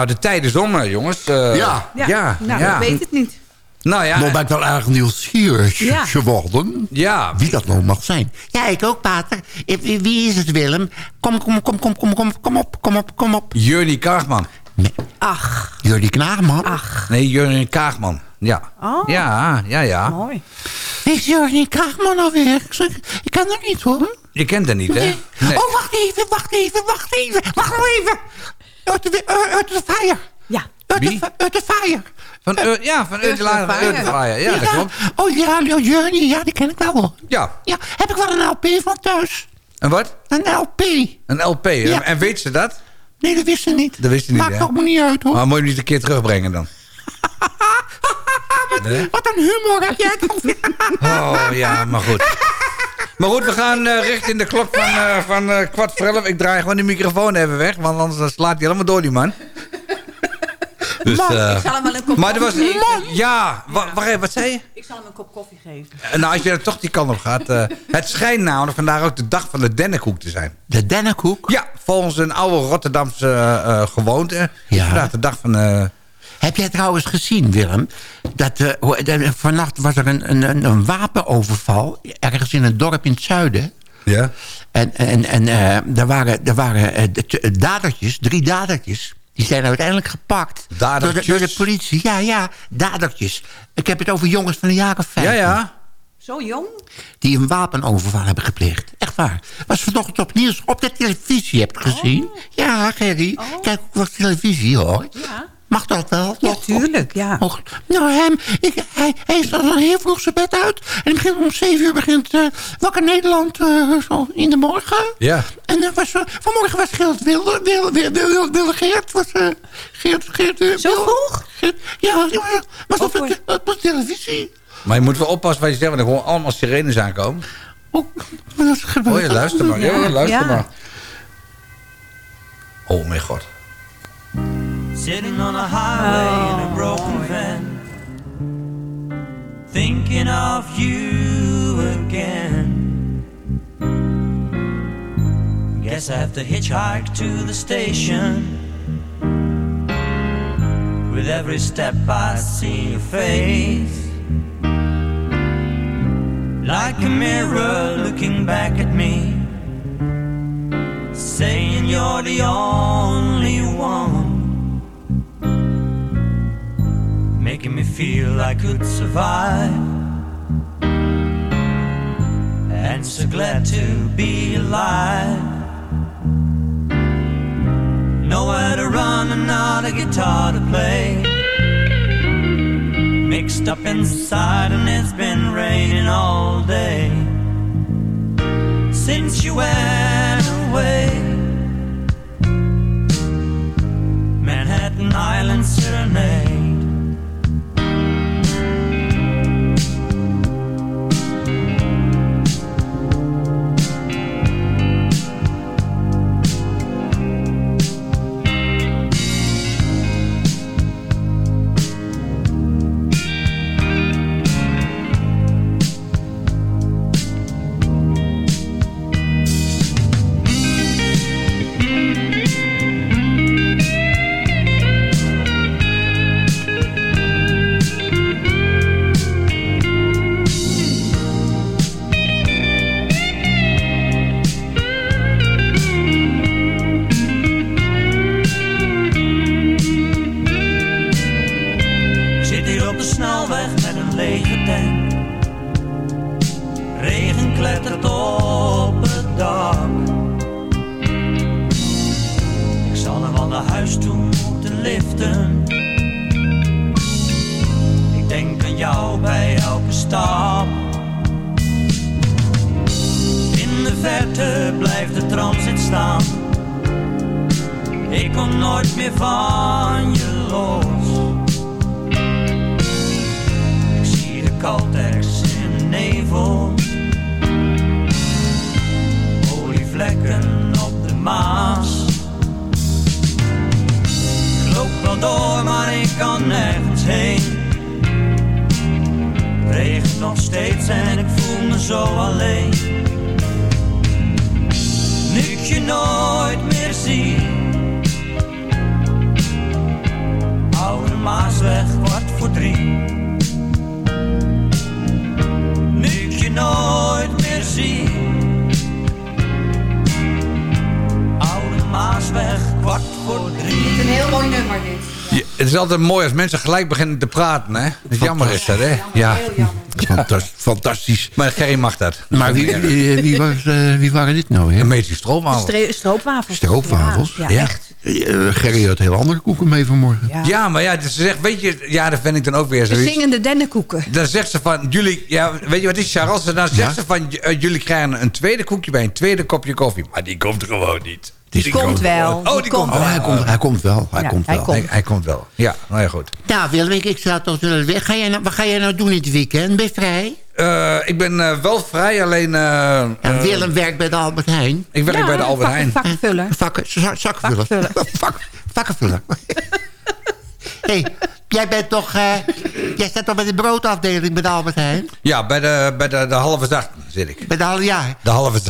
Nou de tijd is om, jongens. Eh, Ja. Ja, ja, nou, ja. ik weet het niet. Nou ja, Nou ben ik wel erg nieuwsgierig Ja. geworden. ja. Wie dat nou mag zijn. Ja, ik ook, pater. Eh, Wie is het, Willem? Kom, kom, kom, kom, kom, kom, kom op, kom op, kom op. Jurnie Kaagman. Ach, Jullie Knaagman. ach. Nee, Jurnie Kaagman. Ja. Oh. Ja, ja, ja. Mooi. Is Jornie Kraagman alweer? Ik, ken haar niet, hoor. Je kent haar niet, hè? Nee. Nee. Oh, wacht even, wacht even, wacht even. Wacht even. Uit de, uh, uit de fire. Ja. Uit de, uit de fire. Van, uh, ja, van Ursula van Ursula. Ja, dat klopt. Oh ja, Jornie, ja, die ken ik wel hoor. Ja. Ja, heb ik wel een LP van thuis. En wat? Een LP. Een LP. Ja. En weet ze dat? Nee, dat wist ze niet. Dat wist ze niet, Maakt ook me niet uit, hoor. Maar moet je hem niet een keer terugbrengen dan? Nee? Wat een humor heb jij toch. Oh ja, maar goed. Maar goed, we gaan eh richting de klok van, eh, van eh, kwart voor elf. Ik draai gewoon die microfoon even weg, want anders dan slaat hij helemaal door, die man. Dus, eh, ik zal hem wel een kop maar was, koffie geven. ja, wa- wacht even, wat zei je? Ik zal hem een kop koffie geven. Nou, als je er toch die kant op gaat. eh, het schijnt namelijk vandaag ook de dag van de dennenkoek te zijn. De dennenkoek. Ja, volgens een oude Rotterdamse gewoonte. is Ja. vandaag de dag van... eh, Heb jij trouwens gezien, Willem? Dat, eh, de- vannacht was er een, een, een wapenoverval. Ergens in een dorp in het zuiden. ja. En, en, en eh, er waren, er waren eh, de- de- dadertjes, drie dadertjes. Die zijn uiteindelijk gepakt. Door de, Dadertjes? door de politie. Ja, ja, dadertjes. Ik heb het over jongens van de jaren 50. Ja, ja. Zo jong? Die een wapenoverval hebben gepleegd. Echt waar. Was vanochtend op nieuws op de televisie, heb je gezien? Ja, Gerry. Kijk ook wel televisie, hoor. Ja. Mag dat wel? Ja, toch? tuurlijk, ja. Och, nou, hem, ik, hij, hij dan heel vroeg zijn bed uit. En begint om zeven uur begint uh, Wakker Nederland uh, zo in de morgen. Ja. En er was, uh, vanmorgen was Geert Wilde, Wilde, Wilde, Wilde, Wilde Geert. Was, uh, Geert, Geert, uh, Zo vroeg? Geert, ja, ja, was op Wat de, op de televisie. Maar je moet wel oppassen wat je zegt, want er gewoon allemaal sirenes aankomen. Oh, dat gebeurt. Oh, je luister maar. Ja, Ja, luister ja. maar. Oh, mijn god. Sitting on a highway in a oh, broken van, thinking of you again. Guess I have to hitchhike to the station. With every step I see your face. Like a mirror looking back at me. Saying you're the only one. Making me feel I could survive. And so glad to be alive. Nowhere to run and not a guitar to play. Mixed up inside, and it's been raining all day. Since you went away. Manhattan Island Serenade. Nog steeds en ik voel me zo alleen. Nu ik je nooit meer zie. Maasweg, kwart voor drie. Nu ik je nooit meer zie. Oude Maasweg, kwart voor drie. Een heel mooi nummer dit. Ja, het is altijd mooi als mensen gelijk beginnen te praten, hè? Dat is jammer is dat, hè? Ja. Fantastisch. fantastisch. Maar Gerry mag dat. Maar wie, wie, wie, was, eh, wie waren dit nou? Hè? Een beetje stroomwafels. Stre- Stroopwafels. Stroopwafels? Ja, ja, echt. Eh, Gerry had heel andere koeken mee vanmorgen. Ja. Ja, maar ja, ze zegt, weet je, ja, dat vind ik dan ook weer De zoiets. zingende dennenkoeken. Dan zegt ze van, jullie, ja, weet je wat is, Charles? Dan zegt Ja? ze van, eh, jullie krijgen een tweede koekje bij een tweede kopje koffie. Maar die komt er gewoon niet. Die komt wel. Oh, die komt Oh, hij komt, hij komt wel. Hij Ja, komt hij wel. komt. Hij, hij komt wel. Ja, nou ja, goed. Nou Willem, ik, zou toch willen weten. Ga jij nou, wat ga jij nou doen dit weekend? Ben je vrij? Eh, ik ben eh, wel vrij, alleen... eh, Ja, eh, Willem werkt bij de Albert Heijn. ik werk Ja, bij de Albert vakken- Heijn. Vakkenvuller. Vakken, za- zakkenvuller. Vak, vakkenvuller. hey, jij bent toch... jij staat toch bij de broodafdeling bij de Albert Heijn? Ja, bij de, bij de, de halve zacht zit ik. Bij de halve jaar. De halve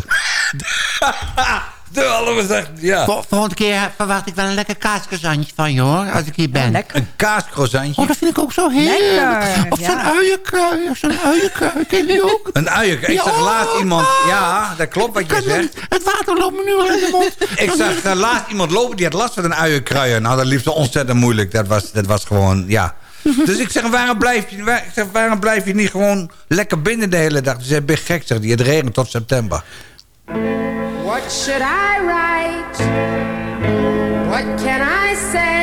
de halve zacht, ja. Vol- volgende keer verwacht ik wel een lekker kaaskazantje van je hoor. Als ik hier ben. lekker. Een kaascroissantje. Oh, dat vind ik ook zo heerlijk. Lekker, Of zo'n ja. uienkrui. Of zo'n uienkrui. Ken je die ook? Een uien. Ik zag oh, laatst iemand... oh. Ja, dat klopt wat je zegt. Het water loopt me nu al in de mond. Ik zag eh, laatst iemand lopen die had last van een uienkruier. Nou, dat liep zo ontzettend moeilijk. Dat was, dat was gewoon, ja. Dus ik zeg, waarom blijf, je, waar, ik zeg, waarom blijf je niet gewoon lekker binnen de hele dag? Dus hij ben gek, zegt hij. Het regent tot september. What should I write? What can I say?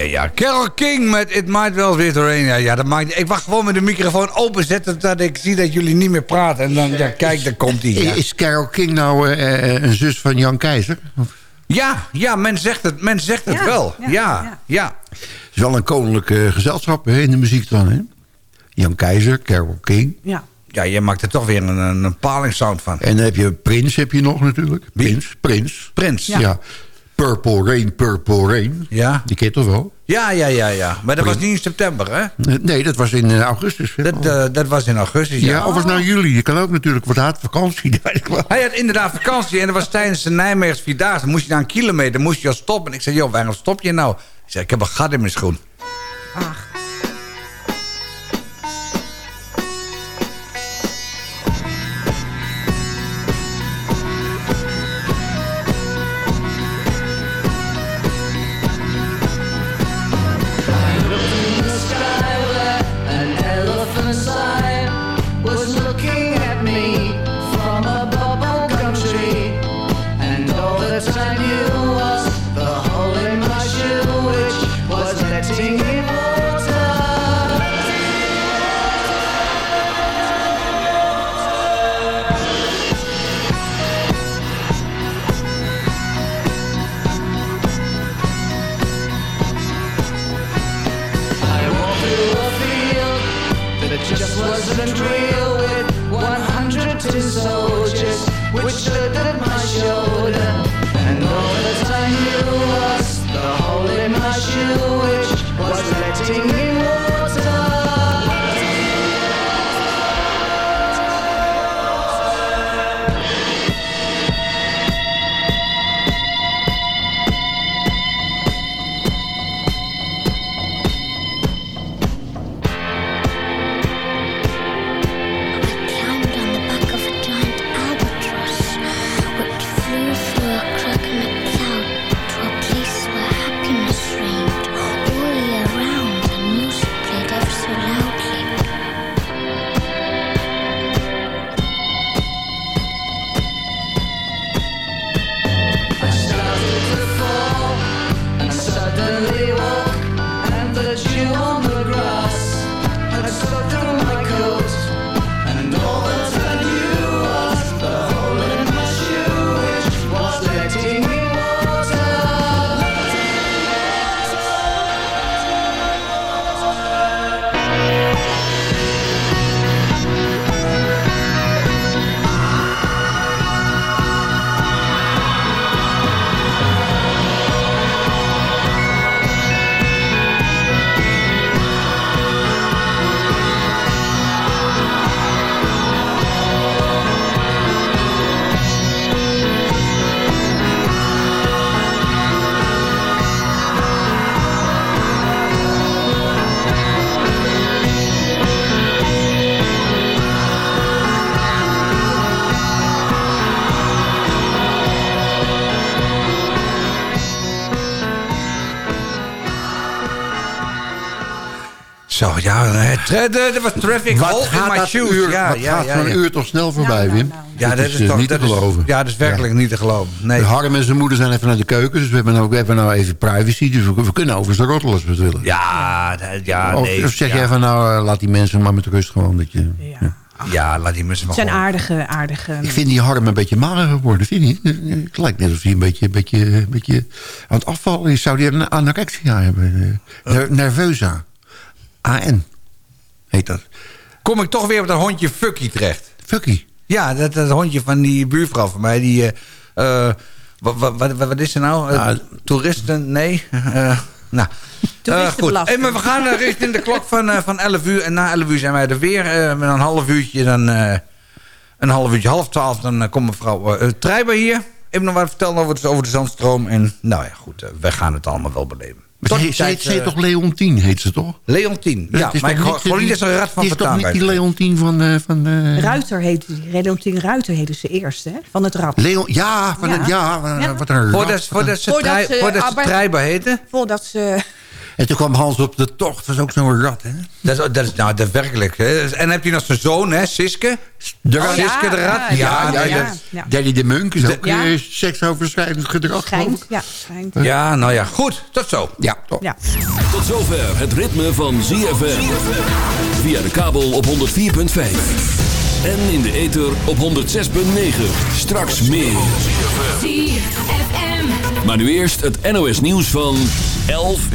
Ja, ja. Carol King met It Might Well Be The Rain. Ja, ja, dat maakt Ik wacht gewoon met de microfoon openzetten... dat ik zie dat jullie niet meer praten. En dan, ja, kijk, daar komt hij. Ja. Is Carol King nou eh, eh, een zus van Jan Keizer? ja, ja, men zegt het, men zegt het Ja, wel. ja, Ja, ja. Het is wel een koninklijk eh, gezelschap hè, in de muziek dan, hè? Jan Keizer, Carol King. Ja. Ja, je maakt er toch weer een, een, een palingsound van. En dan heb je Prins heb je nog natuurlijk. Prins, Prins. Prins. Ja. Purple Rain, Purple Rain. Ja. Die ken je toch wel? Ja, ja, ja, ja. Maar dat was niet in september, hè? Nee, dat was in eh, augustus. hè? Dat, eh, dat was in augustus, ja, ja. of was nou juli. Je kan ook natuurlijk, wat had vakantie. Hij had inderdaad vakantie en dat was tijdens de Nijmeegse Vierdaagse. Moest je na een kilometer, moest je al stoppen. En ik zei, joh, waarom stop je nou? Ik zei, ik heb een gat in mijn schoen. in just wasn't real with one hundred 102 soldiers which stood at Zo, ja, het, dat was traffic Wat hole in gaat my shoes. uur- ja, wat ja, gaat ja, zo'n ja. uur toch snel voorbij, Wim? Ja, dat is, eh, toch niet te dat is- geloven. ja, dat is werkelijk niet te geloven. Nee. Harm en zijn moeder zijn even naar de keuken. Dus we hebben nou, we hebben nou even privacy. Dus we, we kunnen over ze rottelen als we het willen. Ja, ja, of, nee. of zeg ja. jij van nou, eh, laat die mensen maar met rust gewoon. Dat je, ja. Ja, laat die mensen Het maar zijn gewoon. aardige, aardige... Ik vind die Harm een beetje mager geworden, vind je niet? Het lijkt net alsof hij een beetje, een beetje, een beetje aan het afvallen is. Zou die een anorexia hebben? Eh, ner- Nerveuza. AN heet dat. Kom ik toch weer op dat hondje Fucky terecht. Fucky? Ja, dat, dat hondje van die buurvrouw van mij. Die, eh, eh, wat, wat, wat, wat is er nou? Eh, toeristen? Nee. Eh, nou, Eh, goed. Hey, maar we gaan uh, richting de klok van, eh, van 11 uur. En na 11 uur zijn wij er weer. eh, met een half uurtje. Dan, eh, een half uurtje, half twaalf. Dan komt mevrouw uh, Trijber hier. Even nog wat vertellen over de, over de Zandstroom. En nou ja, goed. wij gaan het allemaal wel beleven. Maar Tot tijd, heet, ze heet eh, toch Leontien, heet ze toch? Leontien. Het Ja, is maar een rat van Het is toch niet die. Leontien van... eh van eh, Ruiter heette die. Leontien Ruiter heette ze eerst, hè? Van het rad. Ja, van Ja. het, ja, Ja. wat een Voordat, rat. voordat ze, Voordat ze voordat ze Albert- Trijber heette. Voordat ze... En toen kwam Hans op de tocht. Dat was ook zo'n rat, hè? Dat is, dat is nou dat werkelijk. Hè. En heb je nog zijn zoon, hè, Siske. De Oh. Siske de rat. ja, Ja, ja, dat-. Daddy de Munk is ook Ja. eh, seksoverschrijdend gedrag. Schijnt, ja, schijnt. ja, nou ja, goed. Tot zo. Ja, toch. Ja. Tot zover het ritme van ZFM. Via de kabel op 104.5. En in de ether op 106.9. Straks meer. Maar nu eerst het NOS nieuws van 11 uur.